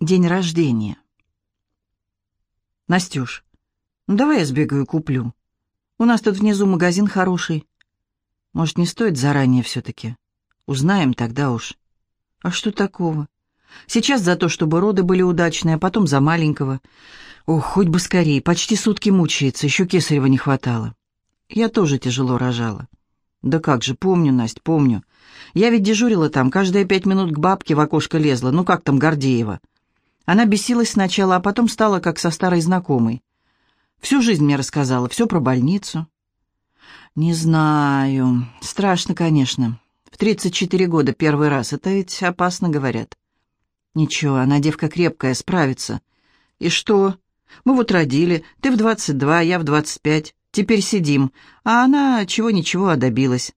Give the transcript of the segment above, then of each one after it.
День рождения. Настюш, ну давай я сбегаю куплю. У нас тут внизу магазин хороший. Может, не стоит заранее все-таки? Узнаем тогда уж. А что такого? Сейчас за то, чтобы роды были удачные, а потом за маленького. Ох, хоть бы скорее, почти сутки мучается, еще кесарева не хватало. Я тоже тяжело рожала. Да как же, помню, Насть, помню. Я ведь дежурила там, каждые пять минут к бабке в окошко лезла, ну как там Гордеева. Она бесилась сначала, а потом стала как со старой знакомой. Всю жизнь мне рассказала, все про больницу. Не знаю, страшно, конечно. В 34 года первый раз, это ведь опасно, говорят. Ничего, она девка крепкая, справится. И что? Мы вот родили, ты в 22, я в 25. Теперь сидим, а она чего-ничего, а добилась.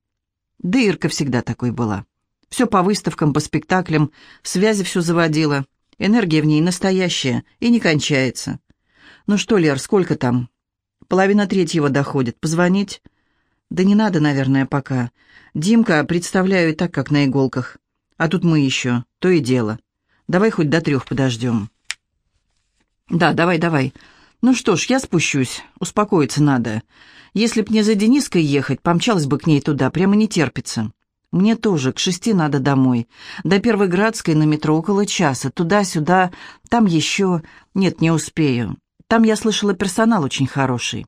Да Ирка всегда такой была. Все по выставкам, по спектаклям, связи все заводила. Энергия в ней настоящая и не кончается. Ну что, Лер, сколько там? Половина третьего доходит. Позвонить? Да не надо, наверное, пока. Димка, представляю и так, как на иголках. А тут мы еще, то и дело. Давай хоть до трех подождем. Да, давай, давай. Ну что ж, я спущусь. Успокоиться надо. Если б не за Дениской ехать, помчалась бы к ней туда, прямо не терпится. Мне тоже, к шести надо домой. До Первой Градской на метро около часа. Туда-сюда, там еще... Нет, не успею. Там, я слышала, персонал очень хороший.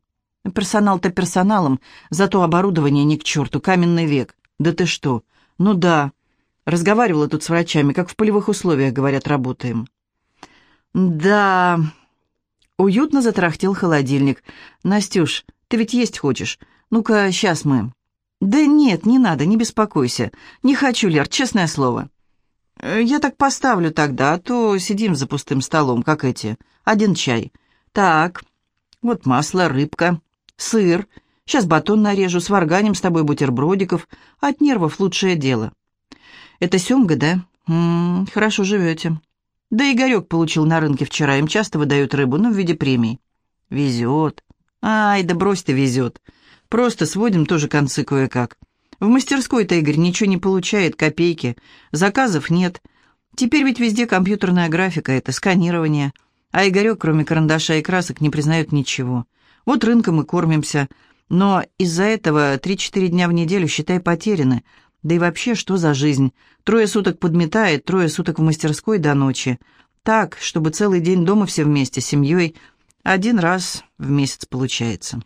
Персонал-то персоналом, зато оборудование ни к черту, каменный век. Да ты что? Ну да. Разговаривала тут с врачами, как в полевых условиях, говорят, работаем. Да... Уютно затрахтел холодильник. «Настюш, ты ведь есть хочешь? Ну-ка, сейчас мы...» «Да нет, не надо, не беспокойся. Не хочу, Лер, честное слово». «Э, «Я так поставлю тогда, а то сидим за пустым столом, как эти. Один чай. Так, вот масло, рыбка, сыр. Сейчас батон нарежу, сварганим с тобой бутербродиков. От нервов лучшее дело». «Это семга, да? М -м, хорошо живете». Да Игорек получил на рынке вчера, им часто выдают рыбу, ну, в виде премий. Везет. Ай, да брось ты, везет. Просто сводим тоже концы кое-как. В мастерской-то Игорь ничего не получает, копейки. Заказов нет. Теперь ведь везде компьютерная графика, это сканирование. А Игорек, кроме карандаша и красок, не признает ничего. Вот рынком и кормимся. Но из-за этого три-четыре дня в неделю, считай, потеряны. Да и вообще, что за жизнь? Трое суток подметает, трое суток в мастерской до ночи. Так, чтобы целый день дома все вместе, с семьей. Один раз в месяц получается.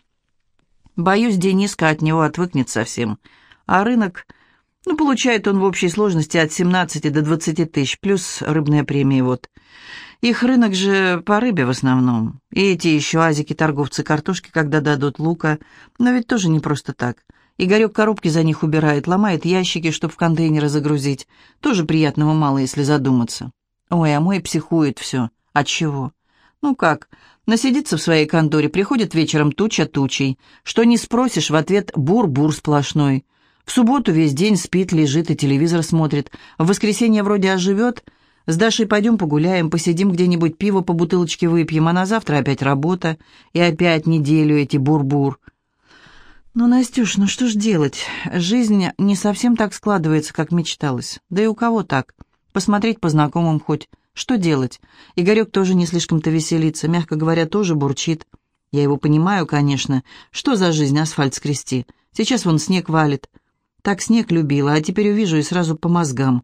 Боюсь, Дениска от него отвыкнет совсем. А рынок... Ну, получает он в общей сложности от 17 до 20 тысяч, плюс рыбная премия вот. Их рынок же по рыбе в основном. И эти еще азики-торговцы картошки, когда дадут лука. Но ведь тоже не просто так. Игорек коробки за них убирает, ломает ящики, чтобы в контейнеры загрузить. Тоже приятного мало, если задуматься. Ой, а мой психует все. От чего? Ну как, насидится в своей конторе, приходит вечером туча тучей. Что не спросишь, в ответ бур-бур сплошной. В субботу весь день спит, лежит и телевизор смотрит. В воскресенье вроде оживет. С Дашей пойдем погуляем, посидим где-нибудь, пиво по бутылочке выпьем, а на завтра опять работа. И опять неделю эти бур-бур. «Ну, Настюш, ну что ж делать? Жизнь не совсем так складывается, как мечталось. Да и у кого так? Посмотреть по знакомым хоть. Что делать? Игорек тоже не слишком-то веселится, мягко говоря, тоже бурчит. Я его понимаю, конечно. Что за жизнь асфальт скрести? Сейчас вон снег валит. Так снег любила, а теперь увижу и сразу по мозгам.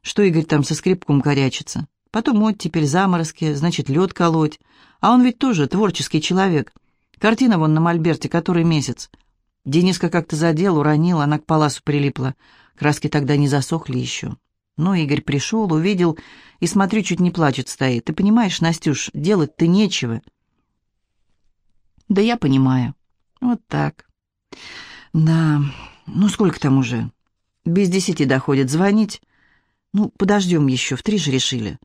Что Игорь там со скрипком корячится? Потом вот теперь заморозки, значит, лед колоть. А он ведь тоже творческий человек. Картина вон на мольберте, который месяц. Дениска как-то задел, уронил, она к паласу прилипла. Краски тогда не засохли еще. Но Игорь пришел, увидел, и, смотрю, чуть не плачет стоит. Ты понимаешь, Настюш, делать-то нечего. Да я понимаю. Вот так. Да, ну сколько там уже? Без десяти доходит звонить. Ну, подождем еще, в три же решили.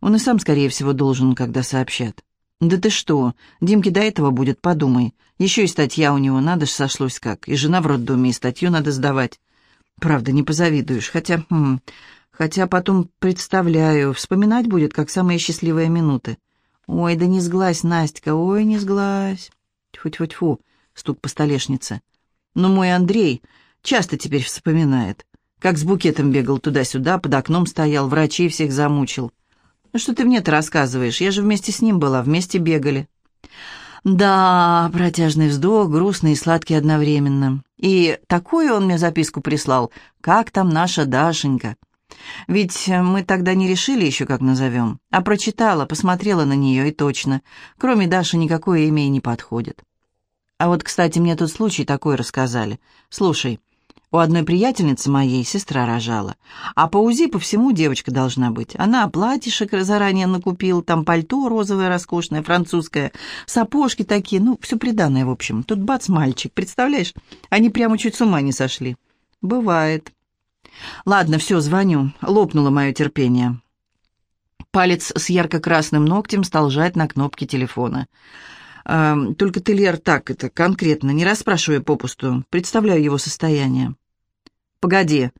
Он и сам, скорее всего, должен, когда сообщат. «Да ты что? Димке до этого будет, подумай. Еще и статья у него, надо ж сошлось как. И жена в роддоме, и статью надо сдавать. Правда, не позавидуешь. Хотя, хм, хотя потом представляю, вспоминать будет, как самые счастливые минуты. Ой, да не сглазь, Настя, ой, не сглазь. Тьфу-тьфу-тьфу, стук по столешнице. Но мой Андрей часто теперь вспоминает, как с букетом бегал туда-сюда, под окном стоял, врачей всех замучил. Ну что ты мне-то рассказываешь? Я же вместе с ним была, вместе бегали». Да, протяжный вздох, грустный и сладкий одновременно. И такую он мне записку прислал. «Как там наша Дашенька?» Ведь мы тогда не решили еще, как назовем, а прочитала, посмотрела на нее, и точно. Кроме Даши никакое имя и не подходит. А вот, кстати, мне тут случай такой рассказали. Слушай, у одной приятельницы моей сестра рожала. А по УЗИ по всему девочка должна быть. Она платьишек заранее накупила, там пальто розовое роскошное, французское, сапожки такие, ну, все приданное, в общем. Тут бац, мальчик, представляешь? Они прямо чуть с ума не сошли. Бывает. Ладно, все, звоню. Лопнуло мое терпение. Палец с ярко-красным ногтем стал жать на кнопке телефона. «Э, «Только ты, Лер, так это, конкретно, не расспрашивай попусту. Представляю его состояние». Погоди.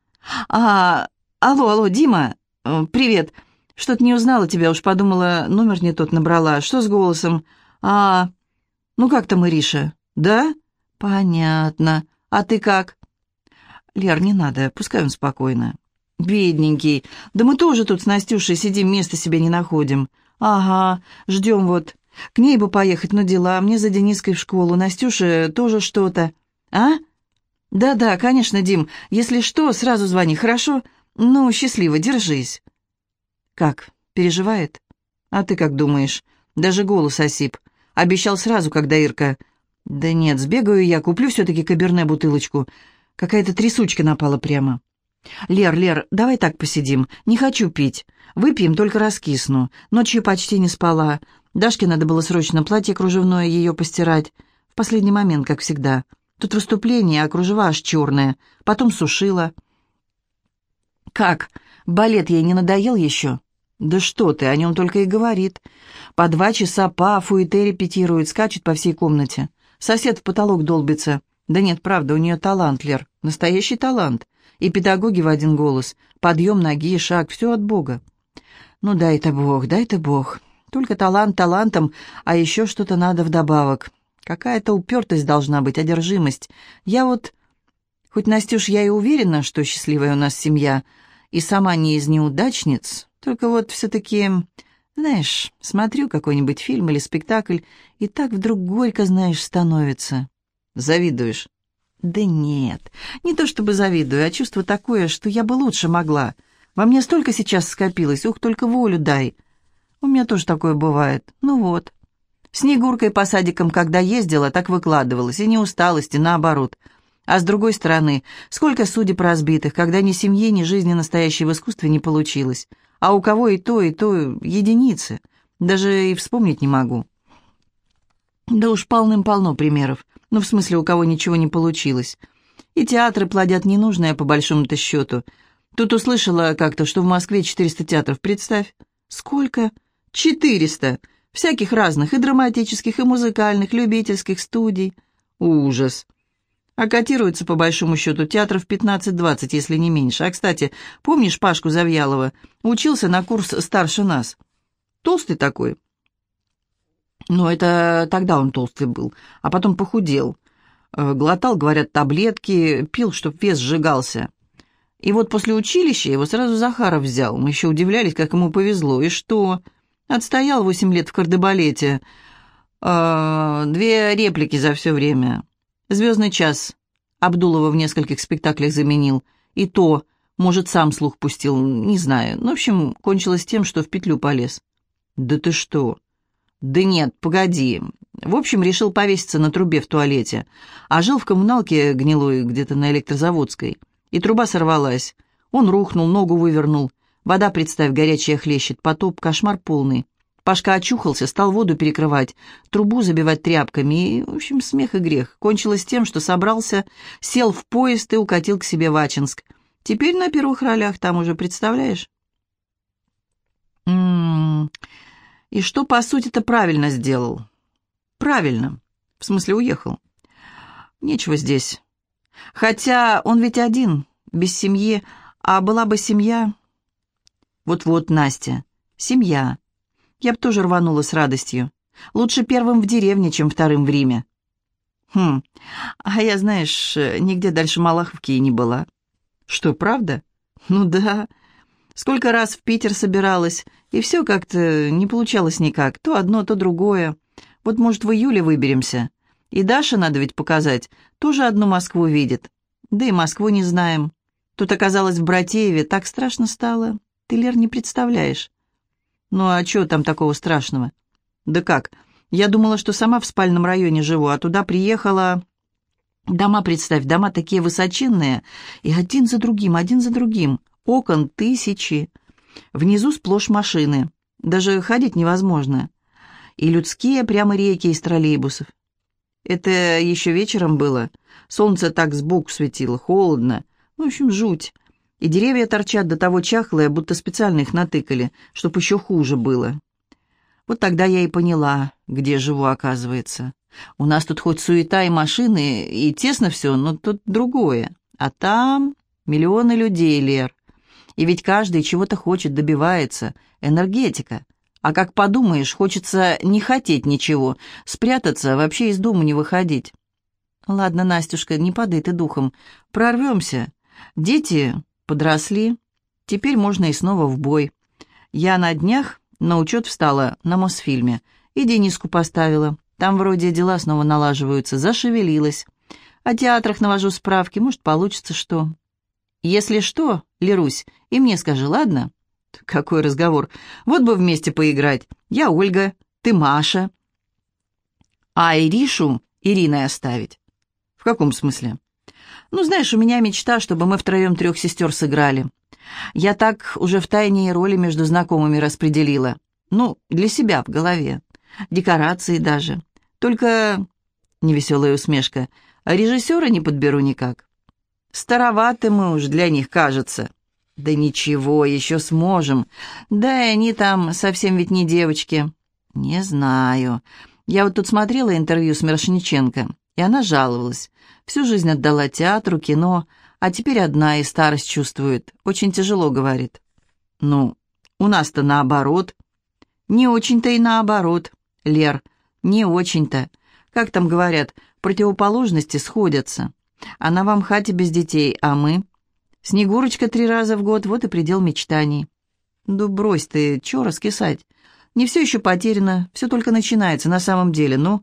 А, алло, алло, Дима, э, привет. Что-то не узнала тебя, уж подумала, номер не тот набрала. Что с голосом? А, ну как там Ириша? Да? Понятно. А ты как? Лер, не надо, пускай он спокойно. Бедненький. Да мы тоже тут с Настюшей сидим, места себе не находим. Ага, ждем вот. К ней бы поехать, но дела. Мне за Дениской в школу. Настюше тоже что-то. А? «Да-да, конечно, Дим. Если что, сразу звони, хорошо? Ну, счастливо, держись». «Как, переживает?» «А ты как думаешь?» Даже голос осип. Обещал сразу, когда Ирка... «Да нет, сбегаю я, куплю все-таки каберне бутылочку. Какая-то трясучка напала прямо». «Лер, Лер, давай так посидим. Не хочу пить. Выпьем, только раскисну. Ночью почти не спала. Дашке надо было срочно платье кружевное ее постирать. В последний момент, как всегда. Тут выступление, а кружева аж черные. Потом сушила. «Как? Балет ей не надоел еще?» «Да что ты, о нем только и говорит. По два часа па фуэте репетирует, скачет по всей комнате. Сосед в потолок долбится. Да нет, правда, у нее талант, Лер, настоящий талант. И педагоги в один голос. Подъем ноги, шаг, все от Бога. Ну дай-то Бог, дай-то Бог. Только талант талантом, а еще что-то надо вдобавок. Какая-то упертость должна быть, одержимость. Я вот... Хоть, Настюш, я и уверена, что счастливая у нас семья, и сама не из неудачниц, только вот все-таки... Знаешь, смотрю какой-нибудь фильм или спектакль, и так вдруг горько, знаешь, становится. Завидуешь? Да нет, не то чтобы завидую, а чувство такое, что я бы лучше могла. Во мне столько сейчас скопилось, ух, только волю дай. У меня тоже такое бывает. Ну вот. Снегуркой по садикам, когда ездила, так выкладывалась, и не усталость, и наоборот. А с другой стороны, сколько судеб разбитых, когда ни семьи, ни жизни настоящей в искусстве не получилось. А у кого и то, и то единицы. Даже и вспомнить не могу. Да уж полным-полно примеров. Ну, в смысле, у кого ничего не получилось. И театры плодят ненужное, по большому-то счету. Тут услышала как-то, что в Москве 400 театров. Представь. Сколько? 400! Всяких разных, и драматических, и музыкальных, любительских студий. Ужас. А котируется, по большому счету, театров 15-20, если не меньше. А, кстати, помнишь Пашку Завьялова? Учился на курс старше нас. Толстый такой. Но это тогда он толстый был, а потом похудел. Э, глотал, говорят, таблетки, пил, чтоб вес сжигался. И вот после училища его сразу Захаров взял. Мы еще удивлялись, как ему повезло. И что? Отстоял восемь лет в кардебалете. Э, две реплики за все время. «Звездный час». Абдулова в нескольких спектаклях заменил. И то, может, сам слух пустил, не знаю. Ну, в общем, кончилось тем, что в петлю полез. «Да ты что?» «Да нет, погоди. В общем, решил повеситься на трубе в туалете. А жил в коммуналке гнилой где-то на электрозаводской. И труба сорвалась. Он рухнул, ногу вывернул. Вода, представь, горячая хлещет, потоп, кошмар полный. Пашка очухался, стал воду перекрывать, трубу забивать тряпками, и, в общем, смех и грех. Кончилось тем, что собрался, сел в поезд и укатил к себе в Ачинск. Теперь на первых ролях там уже, представляешь? М -м -м. И что, по сути-то, правильно сделал? Правильно. В смысле, уехал. Нечего здесь. Хотя он ведь один, без семьи, а была бы семья, вот-вот, Настя. Семья. Я б тоже рванула с радостью. Лучше первым в деревне, чем вторым в Риме. Хм, а я, знаешь, нигде дальше Малаховки и не была. Что, правда? Ну да. Сколько раз в Питер собиралась, и все как-то не получалось никак. То одно, то другое. Вот, может, в июле выберемся. И Даша, надо ведь показать, тоже одну Москву видит. Да и Москву не знаем. Тут оказалось в Братееве, так страшно стало. Ты, Лер, не представляешь. Ну а что там такого страшного? Да как? Я думала, что сама в спальном районе живу, а туда приехала... Дома, представь, дома такие высоченные, и один за другим, один за другим. Окон тысячи. Внизу сплошь машины. Даже ходить невозможно. И людские прямо реки из троллейбусов. Это еще вечером было. Солнце так сбоку светило, холодно. В общем, жуть. И деревья торчат до того чахлые, будто специально их натыкали, чтоб еще хуже было. Вот тогда я и поняла, где живу, оказывается. У нас тут хоть суета и машины, и тесно все, но тут другое. А там миллионы людей, Лер. И ведь каждый чего-то хочет, добивается. Энергетика. А как подумаешь, хочется не хотеть ничего, спрятаться, вообще из дома не выходить. Ладно, Настюшка, не падай ты духом. Прорвемся. Дети подросли. Теперь можно и снова в бой. Я на днях на учет встала на Мосфильме. И Дениску поставила. Там вроде дела снова налаживаются. Зашевелилась. О театрах навожу справки. Может, получится что. Если что, Лерусь, и мне скажи, ладно?» «Какой разговор? Вот бы вместе поиграть. Я Ольга, ты Маша». «А Иришу Ириной оставить?» «В каком смысле?» «Ну, знаешь, у меня мечта, чтобы мы втроем трех сестер сыграли. Я так уже в тайне роли между знакомыми распределила. Ну, для себя в голове. Декорации даже. Только...» Невеселая усмешка. «А режиссера не подберу никак. Староваты мы уж для них, кажется». «Да ничего, еще сможем. Да и они там совсем ведь не девочки». «Не знаю. Я вот тут смотрела интервью с Мирошниченко, и она жаловалась. Всю жизнь отдала театру, кино, а теперь одна и старость чувствует. Очень тяжело, говорит». «Ну, у нас-то наоборот». «Не очень-то и наоборот, Лер, не очень-то. Как там говорят, противоположности сходятся. Она в Амхате без детей, а мы...» Снегурочка три раза в год, вот и предел мечтаний. Да брось ты, чё раскисать? Не все еще потеряно, все только начинается на самом деле, ну...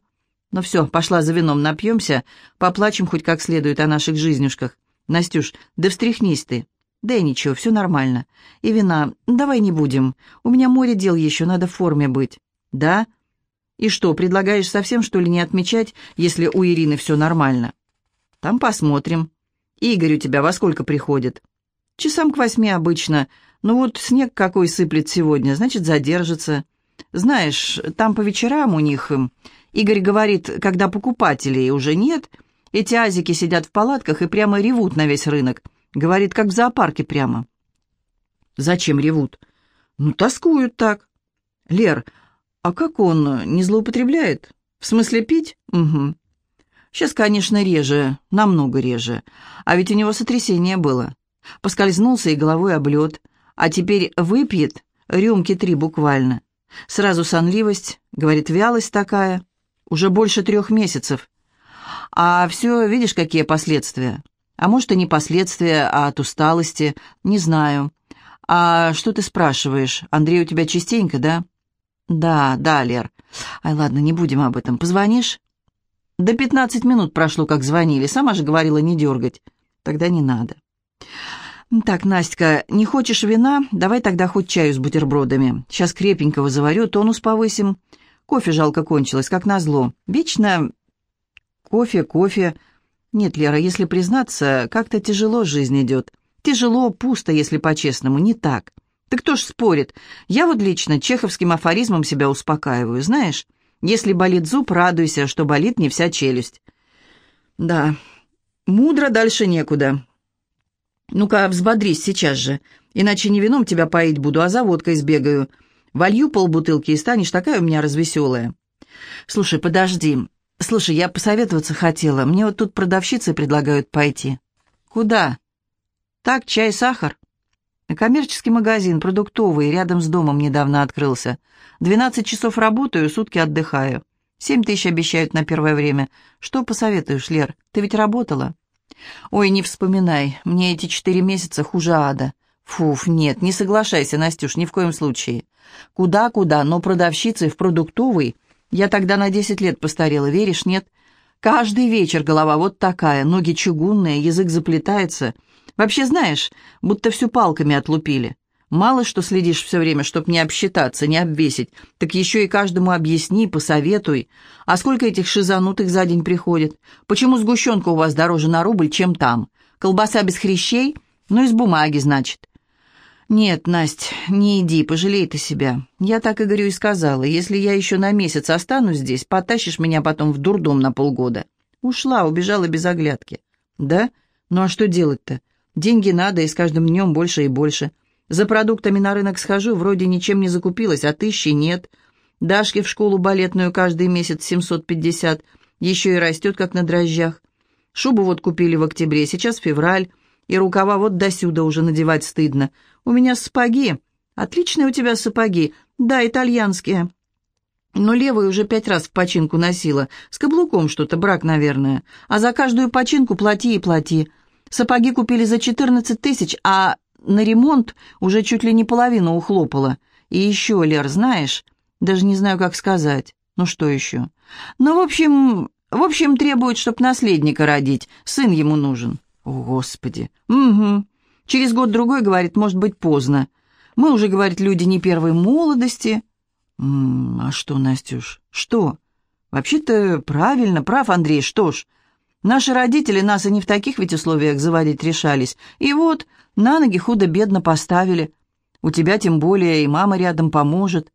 Ну все, пошла за вином, напьемся, поплачем хоть как следует о наших жизнюшках. Настюш, да встряхнись ты. Да и ничего, все нормально. И вина, давай не будем. У меня море дел еще, надо в форме быть. Да? И что, предлагаешь совсем, что ли, не отмечать, если у Ирины все нормально? Там посмотрим. «Игорь у тебя во сколько приходит?» «Часам к восьми обычно. Но вот снег какой сыплет сегодня, значит, задержится. Знаешь, там по вечерам у них...» эм, Игорь говорит, когда покупателей уже нет, эти азики сидят в палатках и прямо ревут на весь рынок. Говорит, как в зоопарке прямо. «Зачем ревут?» «Ну, тоскуют так». «Лер, а как он, не злоупотребляет? В смысле пить?» «Угу. Сейчас, конечно, реже, намного реже. А ведь у него сотрясение было. Поскользнулся и головой об лед. А теперь выпьет рюмки три буквально. Сразу сонливость, говорит, вялость такая. Уже больше трех месяцев. А все, видишь, какие последствия? А может, и не последствия, а от усталости, не знаю. А что ты спрашиваешь? Андрей у тебя частенько, да? Да, да, Лер. Ай, ладно, не будем об этом. Позвонишь? Да пятнадцать минут прошло, как звонили. Сама же говорила не дергать. Тогда не надо. Так, Настя, не хочешь вина? Давай тогда хоть чаю с бутербродами. Сейчас крепенького заварю, тонус повысим. Кофе жалко кончилось, как назло. Вечно кофе, кофе. Нет, Лера, если признаться, как-то тяжело жизнь идет. Тяжело, пусто, если по-честному, не так. Так кто ж спорит? Я вот лично чеховским афоризмом себя успокаиваю, знаешь? Если болит зуб, радуйся, что болит не вся челюсть. Да, мудро дальше некуда. Ну-ка, взбодрись сейчас же, иначе не вином тебя поить буду, а за водкой сбегаю. Волью полбутылки и станешь такая у меня развеселая. Слушай, подожди. Слушай, я посоветоваться хотела. Мне вот тут продавщицы предлагают пойти. Куда? Так, чай, сахар. Коммерческий магазин, продуктовый, рядом с домом недавно открылся. Двенадцать часов работаю, сутки отдыхаю. Семь тысяч обещают на первое время. Что посоветуешь, Лер? Ты ведь работала?» «Ой, не вспоминай. Мне эти четыре месяца хуже ада. Фуф, нет, не соглашайся, Настюш, ни в коем случае. Куда-куда, но продавщицей в продуктовой... Я тогда на десять лет постарела, веришь, нет? Каждый вечер голова вот такая, ноги чугунные, язык заплетается. Вообще, знаешь, будто всю палками отлупили. Мало что следишь все время, чтоб не обсчитаться, не обвесить, так еще и каждому объясни, посоветуй. А сколько этих шизанутых за день приходит? Почему сгущенка у вас дороже на рубль, чем там? Колбаса без хрящей? Ну, из бумаги, значит. «Нет, Насть, не иди, пожалей ты себя. Я так Игорю и сказала. Если я еще на месяц останусь здесь, потащишь меня потом в дурдом на полгода». Ушла, убежала без оглядки. «Да? Ну а что делать-то? Деньги надо, и с каждым днем больше и больше. За продуктами на рынок схожу, вроде ничем не закупилась, а тысячи нет. Дашке в школу балетную каждый месяц 750, еще и растет, как на дрожжах. Шубу вот купили в октябре, сейчас февраль, и рукава вот досюда уже надевать стыдно. У меня сапоги. Отличные у тебя сапоги. Да, итальянские. Но левую уже пять раз в починку носила. С каблуком что-то, брак, наверное. А за каждую починку плати и плати. Сапоги купили за 14 тысяч, а на ремонт уже чуть ли не половину ухлопала. И еще, Лер, знаешь, даже не знаю, как сказать. Ну что еще? Ну, в общем, в общем, требует, чтоб наследника родить. Сын ему нужен. О, Господи. Угу. Через год-другой, говорит, может быть поздно. Мы уже, говорит, люди не первой молодости. М -м, а что, Настюш, что? Вообще-то правильно, прав Андрей, что ж. Наши родители нас и не в таких ведь условиях заводить решались. И вот, на ноги худо-бедно поставили. У тебя тем более и мама рядом поможет.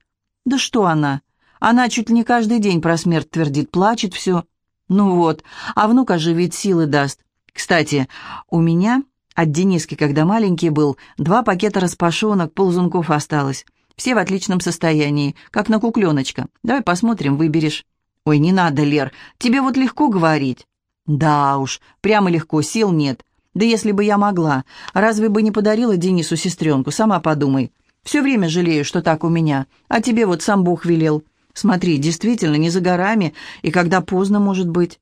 Да что она? Она чуть ли не каждый день про смерть твердит, плачет все. Ну вот, а внук оживит, силы даст. Кстати, у меня от Дениски, когда маленький был, два пакета распашонок, ползунков осталось. Все в отличном состоянии, как на кукленочка. Давай посмотрим, выберешь. Ой, не надо, Лер, тебе вот легко говорить. Да уж, прямо легко, сил нет. Да если бы я могла, разве бы не подарила Денису сестренку, сама подумай. Все время жалею, что так у меня, а тебе вот сам Бог велел. Смотри, действительно, не за горами, и когда поздно, может быть.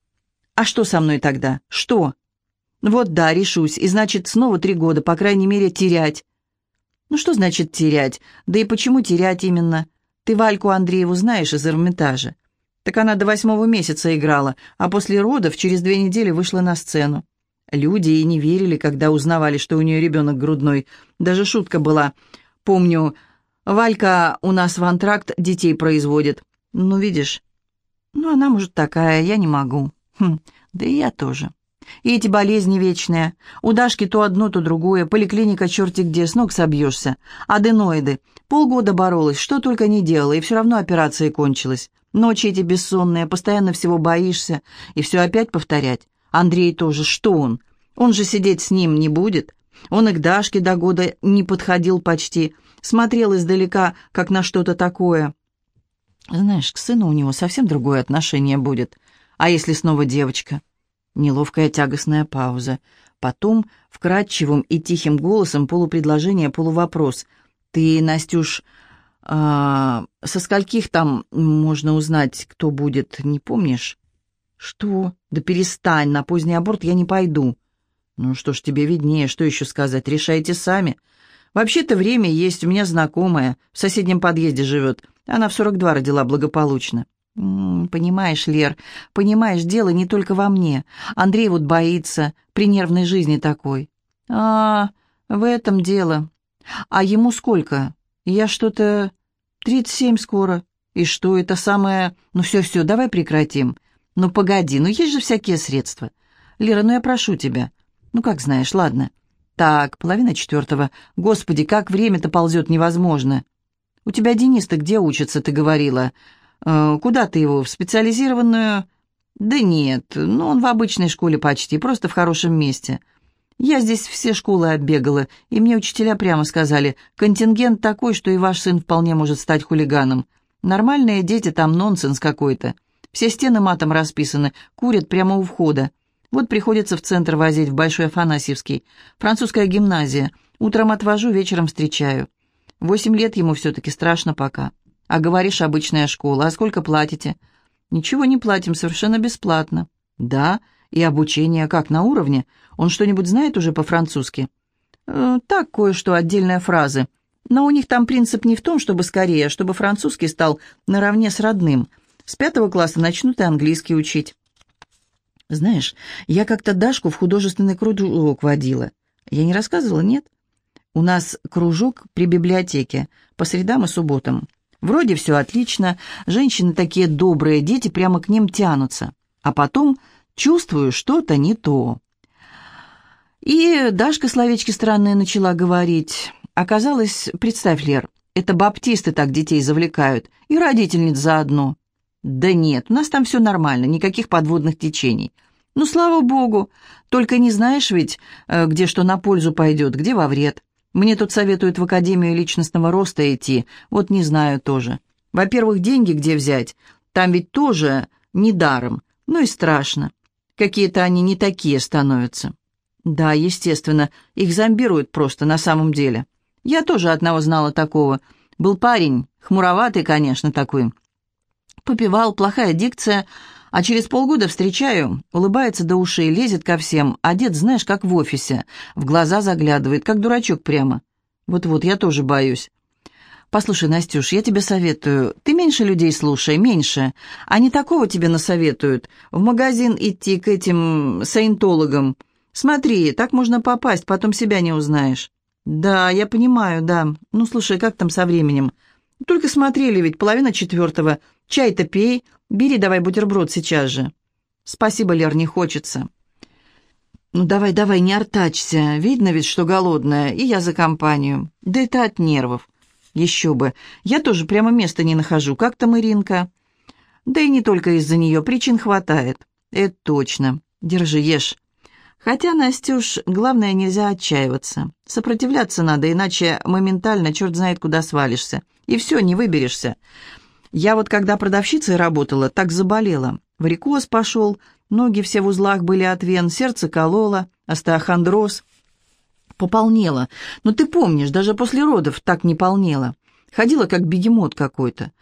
А что со мной тогда? Что? Вот да, решусь, и значит, снова три года, по крайней мере, терять. Ну что значит терять? Да и почему терять именно? Ты Вальку Андрееву знаешь из Эрмитажа. Так она до восьмого месяца играла, а после родов через две недели вышла на сцену. Люди и не верили, когда узнавали, что у нее ребенок грудной. Даже шутка была. Помню, Валька у нас в антракт детей производит. Ну, видишь. Ну, она, может, такая, я не могу. Хм, да и я тоже. И эти болезни вечные. У Дашки то одно, то другое. Поликлиника черти где, с ног собьешься. Аденоиды. Полгода боролась, что только не делала, и все равно операция кончилась. Ночи эти бессонные, постоянно всего боишься. И все опять повторять. Андрей тоже, что он? Он же сидеть с ним не будет. Он и к Дашке до года не подходил почти. Смотрел издалека, как на что-то такое. Знаешь, к сыну у него совсем другое отношение будет. А если снова девочка? Неловкая тягостная пауза. Потом, вкрадчивым и тихим голосом, полупредложение, полувопрос. «Ты, Настюш, а, со скольких там можно узнать, кто будет, не помнишь?» «Что? Да перестань, на поздний аборт я не пойду». «Ну что ж, тебе виднее, что еще сказать, решайте сами. Вообще-то время есть, у меня знакомая, в соседнем подъезде живет. Она в 42 родила благополучно». «Понимаешь, Лер, понимаешь, дело не только во мне. Андрей вот боится, при нервной жизни такой». «А, в этом дело. А ему сколько? Я что-то... Тридцать семь скоро. И что, это самое... Ну все-все, давай прекратим. Ну погоди, ну есть же всякие средства. Лера, ну я прошу тебя. Ну как знаешь, ладно. Так, половина четвертого. Господи, как время-то ползет невозможно. У тебя Денис-то где учится, ты говорила?» Э, «Куда ты его? В специализированную?» «Да нет, ну он в обычной школе почти, просто в хорошем месте. Я здесь все школы оббегала, и мне учителя прямо сказали, контингент такой, что и ваш сын вполне может стать хулиганом. Нормальные дети, там нонсенс какой-то. Все стены матом расписаны, курят прямо у входа. Вот приходится в центр возить, в Большой Афанасьевский. Французская гимназия. Утром отвожу, вечером встречаю. Восемь лет ему все-таки страшно пока». А говоришь, обычная школа. А сколько платите? Ничего не платим, совершенно бесплатно. Да, и обучение как на уровне? Он что-нибудь знает уже по-французски? Э, так, кое-что, отдельные фразы. Но у них там принцип не в том, чтобы скорее, а чтобы французский стал наравне с родным. С пятого класса начнут и английский учить. Знаешь, я как-то Дашку в художественный кружок водила. Я не рассказывала, нет? У нас кружок при библиотеке, по средам и субботам. Вроде все отлично, женщины такие добрые, дети прямо к ним тянутся. А потом чувствую, что-то не то. И Дашка словечки странные начала говорить. Оказалось, представь, Лер, это баптисты так детей завлекают, и родительниц заодно. Да нет, у нас там все нормально, никаких подводных течений. Ну, слава богу, только не знаешь ведь, э, где что на пользу пойдет, где во вред. Мне тут советуют в Академию личностного роста идти, вот не знаю тоже. Во-первых, деньги где взять? Там ведь тоже недаром, ну и страшно. Какие-то они не такие становятся. Да, естественно, их зомбируют просто на самом деле. Я тоже одного знала такого. Был парень, хмуроватый, конечно, такой. Попивал, плохая дикция, а через полгода встречаю, улыбается до ушей, лезет ко всем, одет, знаешь, как в офисе, в глаза заглядывает, как дурачок прямо. Вот-вот, я тоже боюсь. «Послушай, Настюш, я тебе советую, ты меньше людей слушай, меньше. Они такого тебе насоветуют. В магазин идти к этим саентологам. Смотри, так можно попасть, потом себя не узнаешь». «Да, я понимаю, да. Ну, слушай, как там со временем?» «Только смотрели ведь, половина четвертого. Чай-то пей. Бери давай бутерброд сейчас же». «Спасибо, Лер, не хочется». «Ну, давай, давай, не артачься. Видно ведь, что голодная, и я за компанию. Да это от нервов». Еще бы. Я тоже прямо места не нахожу. Как там Иринка? Да и не только из-за нее. Причин хватает. Это точно. Держи, ешь. Хотя, Настюш, главное, нельзя отчаиваться. Сопротивляться надо, иначе моментально черт знает куда свалишься. И все, не выберешься. Я вот когда продавщицей работала, так заболела. Варикоз пошел, ноги все в узлах были от вен, сердце кололо, остеохондроз — Пополнела. Но ты помнишь, даже после родов так не полнела. Ходила, как бегемот какой-то.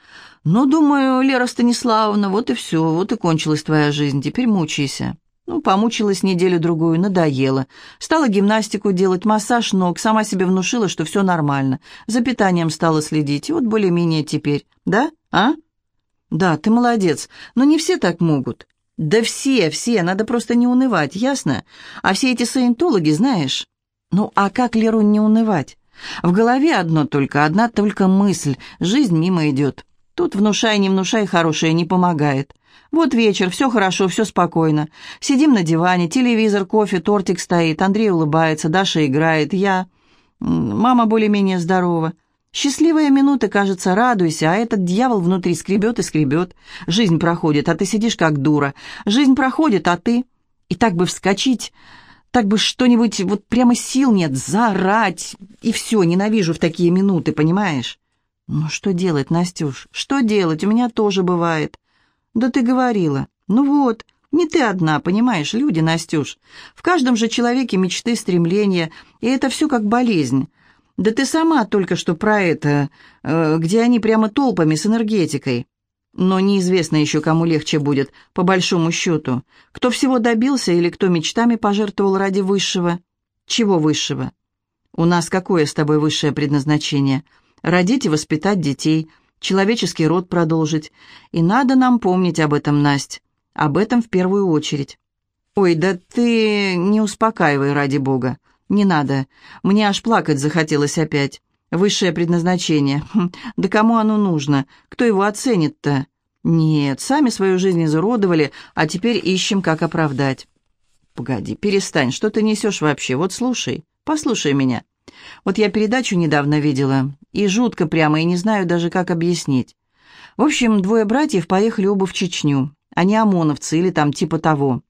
Ну, думаю, Лера Станиславовна, вот и все, вот и кончилась твоя жизнь, теперь мучайся. Ну, помучилась неделю-другую, надоело. Стала гимнастику делать, массаж ног, сама себе внушила, что все нормально. За питанием стала следить, и вот более-менее теперь. Да? А? Да, ты молодец, но не все так могут. Да все, все, надо просто не унывать, ясно? А все эти саентологи, знаешь, ну а как Леру не унывать? В голове одно только, одна только мысль. Жизнь мимо идет. Тут внушай, не внушай, хорошее не помогает. Вот вечер, все хорошо, все спокойно. Сидим на диване, телевизор, кофе, тортик стоит, Андрей улыбается, Даша играет, я... Мама более-менее здорова. Счастливая минута, кажется, радуйся, а этот дьявол внутри скребет и скребет. Жизнь проходит, а ты сидишь как дура. Жизнь проходит, а ты... И так бы вскочить... Так бы что-нибудь, вот прямо сил нет, заорать. И все, ненавижу в такие минуты, понимаешь? Ну что делать, Настюш, что делать? У меня тоже бывает. Да ты говорила. Ну вот, не ты одна, понимаешь, люди, Настюш. В каждом же человеке мечты, стремления, и это все как болезнь. Да ты сама только что про это, э, где они прямо толпами с энергетикой. Но неизвестно еще, кому легче будет, по большому счету. Кто всего добился или кто мечтами пожертвовал ради высшего? Чего высшего? У нас какое с тобой высшее предназначение? Родить и воспитать детей, человеческий род продолжить. И надо нам помнить об этом, Насть. Об этом в первую очередь. Ой, да ты не успокаивай, ради бога. Не надо. Мне аж плакать захотелось опять. Высшее предназначение. Хм, да кому оно нужно? Кто его оценит-то? Нет, сами свою жизнь изуродовали, а теперь ищем, как оправдать. Погоди, перестань, что ты несешь вообще? Вот слушай, послушай меня. Вот я передачу недавно видела, и жутко прямо, и не знаю даже, как объяснить. В общем, двое братьев поехали оба в Чечню. Они ОМОНовцы или там типа того.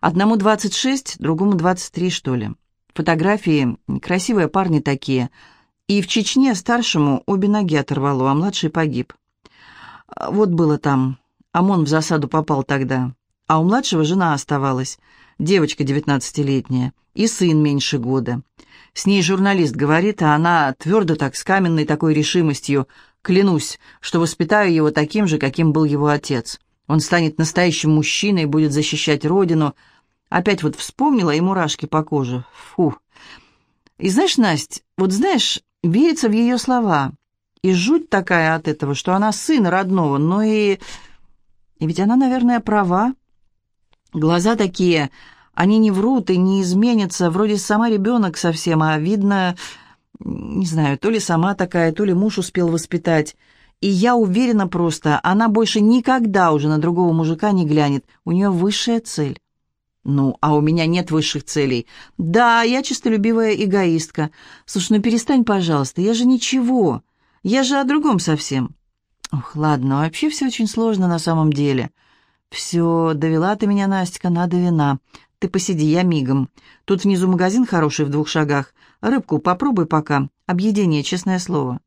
Одному 26, другому 23, что ли. Фотографии, красивые парни такие – и в Чечне старшему обе ноги оторвало, а младший погиб. Вот было там. ОМОН в засаду попал тогда. А у младшего жена оставалась, девочка девятнадцатилетняя, и сын меньше года. С ней журналист говорит, а она твердо так, с каменной такой решимостью, клянусь, что воспитаю его таким же, каким был его отец. Он станет настоящим мужчиной, будет защищать родину. Опять вот вспомнила и мурашки по коже. Фу. И знаешь, Настя, вот знаешь, верится в ее слова. И жуть такая от этого, что она сын родного, но и... И ведь она, наверное, права. Глаза такие, они не врут и не изменятся, вроде сама ребенок совсем, а видно, не знаю, то ли сама такая, то ли муж успел воспитать. И я уверена просто, она больше никогда уже на другого мужика не глянет. У нее высшая цель. Ну, а у меня нет высших целей. Да, я честолюбивая эгоистка. Слушай, ну перестань, пожалуйста, я же ничего. Я же о другом совсем. Ох, ладно, вообще все очень сложно на самом деле. Все, довела ты меня, Настя, надо вина. Ты посиди, я мигом. Тут внизу магазин хороший в двух шагах. Рыбку попробуй пока. Объедение, честное слово.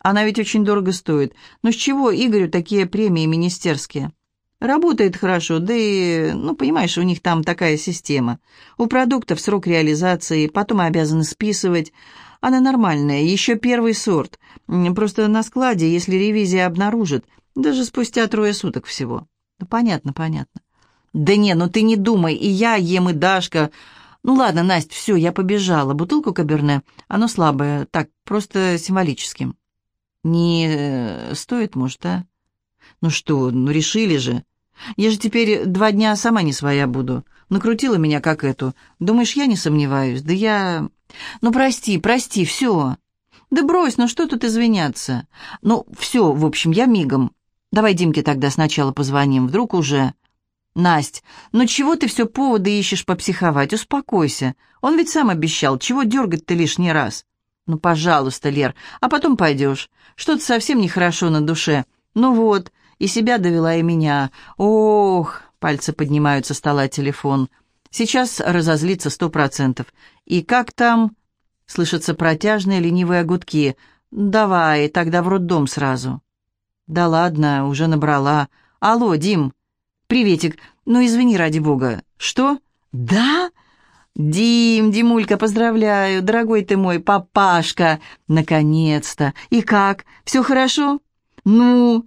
Она ведь очень дорого стоит. Но с чего Игорю такие премии министерские? Работает хорошо, да и, ну, понимаешь, у них там такая система. У продуктов срок реализации, потом обязаны списывать. Она нормальная, еще первый сорт. Просто на складе, если ревизия обнаружит, даже спустя трое суток всего. Ну, понятно, понятно. Да не, ну ты не думай, и я ем, и Дашка. Ну ладно, Настя, все, я побежала. Бутылку каберне, оно слабое, так, просто символическим. Не э, стоит, может, а? «Ну что, ну решили же. Я же теперь два дня сама не своя буду. Накрутила меня как эту. Думаешь, я не сомневаюсь? Да я... Ну прости, прости, все. Да брось, ну что тут извиняться? Ну все, в общем, я мигом. Давай Димке тогда сначала позвоним, вдруг уже... Насть, ну чего ты все поводы ищешь попсиховать? Успокойся. Он ведь сам обещал, чего дергать-то лишний раз? Ну, пожалуйста, Лер, а потом пойдешь. Что-то совсем нехорошо на душе. Ну вот, и себя довела, и меня. Ох, пальцы поднимают со стола телефон. Сейчас разозлится сто процентов. И как там? Слышатся протяжные ленивые гудки. Давай, тогда в роддом сразу. Да ладно, уже набрала. Алло, Дим. Приветик. Ну, извини, ради бога. Что? Да? Дим, Димулька, поздравляю, дорогой ты мой папашка. Наконец-то. И как? Все хорошо? Ну,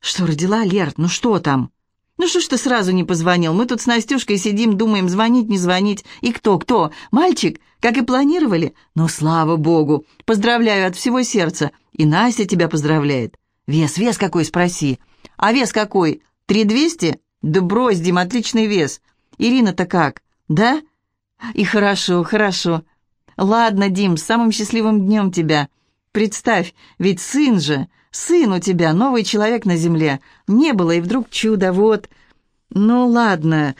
«Что родила, Лерт? Ну что там?» «Ну что ж ты сразу не позвонил? Мы тут с Настюшкой сидим, думаем, звонить, не звонить. И кто, кто? Мальчик? Как и планировали? Ну, слава богу! Поздравляю от всего сердца. И Настя тебя поздравляет. Вес, вес какой, спроси. А вес какой? Три двести? Да брось, Дим, отличный вес. Ирина-то как? Да? И хорошо, хорошо. Ладно, Дим, с самым счастливым днем тебя. Представь, ведь сын же, сын у тебя, новый человек на земле. Не было, и вдруг чудо, вот. Ну, ладно,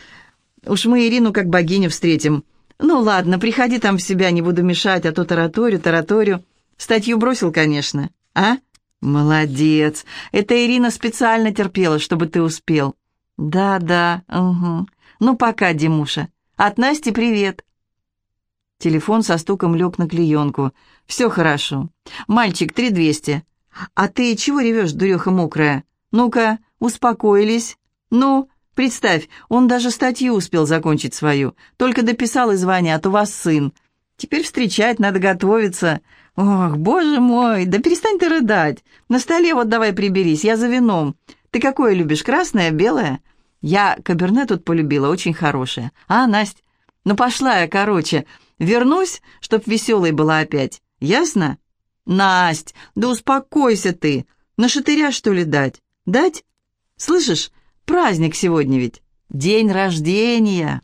уж мы Ирину как богиню встретим. Ну, ладно, приходи там в себя, не буду мешать, а то тараторю, тараторю. Статью бросил, конечно. А? Молодец. Это Ирина специально терпела, чтобы ты успел. Да-да, угу. Ну, пока, Димуша. От Насти привет. Телефон со стуком лег на клеенку. «Все хорошо. Мальчик, три двести. А ты чего ревешь, дуреха мокрая? Ну-ка, успокоились. Ну, представь, он даже статью успел закончить свою. Только дописал и звонят, у вас сын. Теперь встречать надо готовиться. Ох, боже мой, да перестань ты рыдать. На столе вот давай приберись, я за вином. Ты какое любишь, красное, белое? Я каберне тут полюбила, очень хорошее. А, Насть? Ну пошла я, короче. Вернусь, чтоб веселой была опять. Ясно? Насть, да успокойся ты. На шатыря, что ли, дать? Дать? Слышишь, праздник сегодня ведь. День рождения.